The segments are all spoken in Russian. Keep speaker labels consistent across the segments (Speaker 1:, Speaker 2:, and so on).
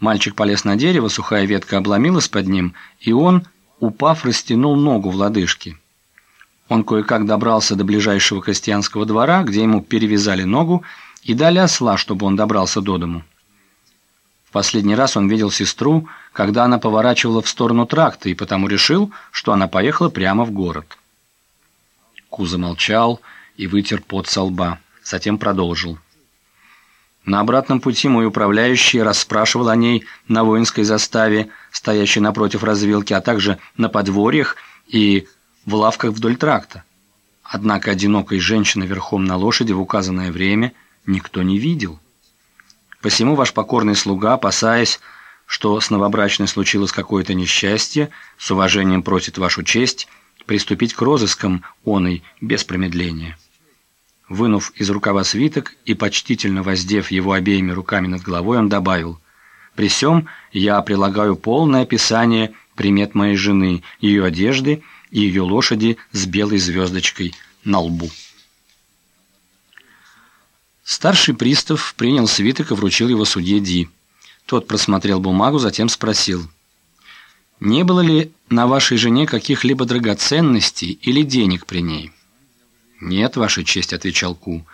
Speaker 1: Мальчик полез на дерево, сухая ветка обломилась под ним, и он, упав, растянул ногу в лодыжке. Он кое-как добрался до ближайшего крестьянского двора, где ему перевязали ногу и дали осла, чтобы он добрался до дому. В последний раз он видел сестру, когда она поворачивала в сторону тракта, и потому решил, что она поехала прямо в город. Ку замолчал и вытер пот со лба, затем продолжил. На обратном пути мой управляющий расспрашивал о ней на воинской заставе, стоящей напротив развилки, а также на подворьях и в лавках вдоль тракта. Однако одинокой женщины верхом на лошади в указанное время никто не видел. Посему ваш покорный слуга, опасаясь, что с новобрачной случилось какое-то несчастье, с уважением просит вашу честь приступить к розыскам оной без промедления». Вынув из рукава свиток и почтительно воздев его обеими руками над головой, он добавил, «При сём я прилагаю полное описание примет моей жены, ее одежды и ее лошади с белой звездочкой на лбу». Старший пристав принял свиток и вручил его судье Ди. Тот просмотрел бумагу, затем спросил, «Не было ли на вашей жене каких-либо драгоценностей или денег при ней?» «Нет, Ваша честь», — отвечал Ку.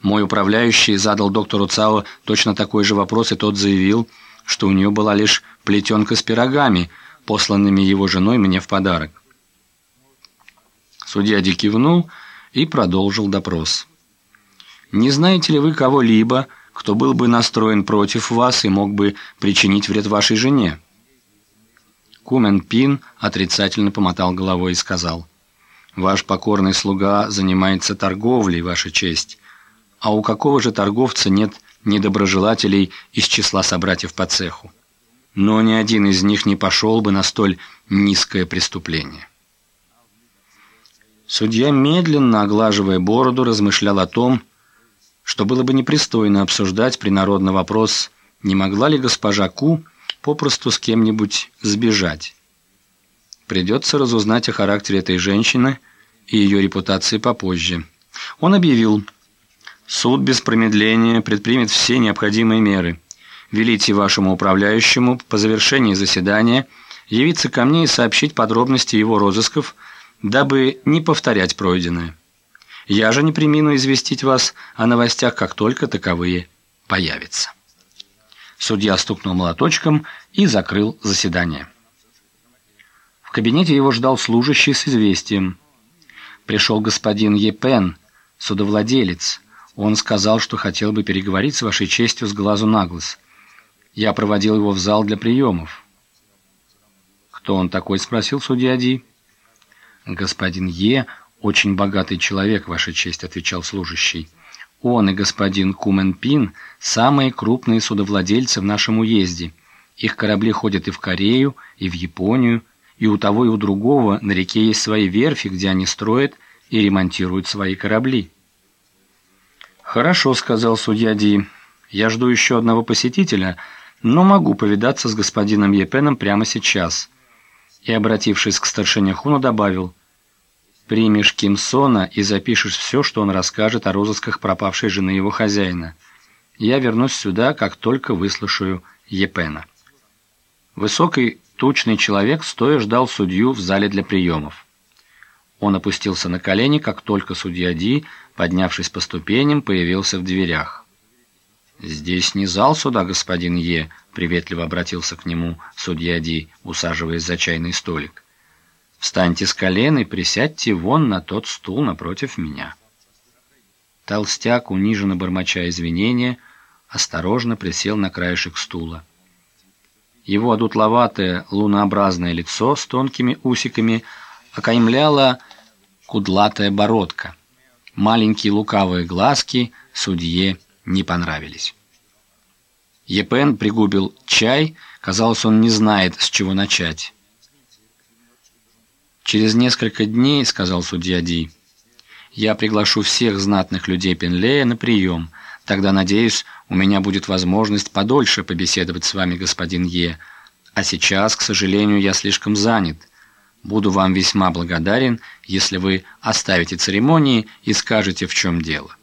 Speaker 1: «Мой управляющий задал доктору Цао точно такой же вопрос, и тот заявил, что у нее была лишь плетенка с пирогами, посланными его женой мне в подарок». Судья Ди кивнул и продолжил допрос. «Не знаете ли вы кого-либо, кто был бы настроен против вас и мог бы причинить вред вашей жене?» Кумен Пин отрицательно помотал головой и сказал – Ваш покорный слуга занимается торговлей, Ваша честь. А у какого же торговца нет недоброжелателей из числа собратьев по цеху? Но ни один из них не пошел бы на столь низкое преступление. Судья, медленно оглаживая бороду, размышлял о том, что было бы непристойно обсуждать принародный вопрос, не могла ли госпожа Ку попросту с кем-нибудь сбежать. Придется разузнать о характере этой женщины и ее репутации попозже. Он объявил, суд без промедления предпримет все необходимые меры. Велите вашему управляющему по завершении заседания явиться ко мне и сообщить подробности его розысков, дабы не повторять пройденное. Я же не примину известить вас о новостях, как только таковые появятся. Судья стукнул молоточком и закрыл заседание. В кабинете его ждал служащий с известием. Пришел господин Епен, судовладелец. Он сказал, что хотел бы переговорить с вашей честью с глазу на глаз. Я проводил его в зал для приемов. «Кто он такой?» – спросил судья Ди. «Господин Е – очень богатый человек, ваша честь», – отвечал служащий. «Он и господин Кумен Пин – самые крупные судовладельцы в нашем уезде. Их корабли ходят и в Корею, и в Японию, и у того и у другого на реке есть свои верфи, где они строят и ремонтируют свои корабли. «Хорошо», — сказал судья Ди. «Я жду еще одного посетителя, но могу повидаться с господином Епеном прямо сейчас». И, обратившись к старшине Хуну, добавил «Примешь Кимсона и запишешь все, что он расскажет о розысках пропавшей жены его хозяина. Я вернусь сюда, как только выслушаю Епена». Высокий Тучный человек стоя ждал судью в зале для приемов. Он опустился на колени, как только судья Ди, поднявшись по ступеням, появился в дверях. «Здесь не зал суда, господин Е», — приветливо обратился к нему судья Ди, усаживаясь за чайный столик. «Встаньте с колен и присядьте вон на тот стул напротив меня». Толстяк, униженно бормоча извинения, осторожно присел на краешек стула. Его одутловатое лунообразное лицо с тонкими усиками окаймляла кудлатая бородка. Маленькие лукавые глазки судье не понравились. Епен пригубил чай, казалось, он не знает, с чего начать. «Через несколько дней, — сказал судья Ди, — я приглашу всех знатных людей Пенлея на прием, Тогда, надеюсь, у меня будет возможность подольше побеседовать с вами, господин Е. А сейчас, к сожалению, я слишком занят. Буду вам весьма благодарен, если вы оставите церемонии и скажете, в чем дело.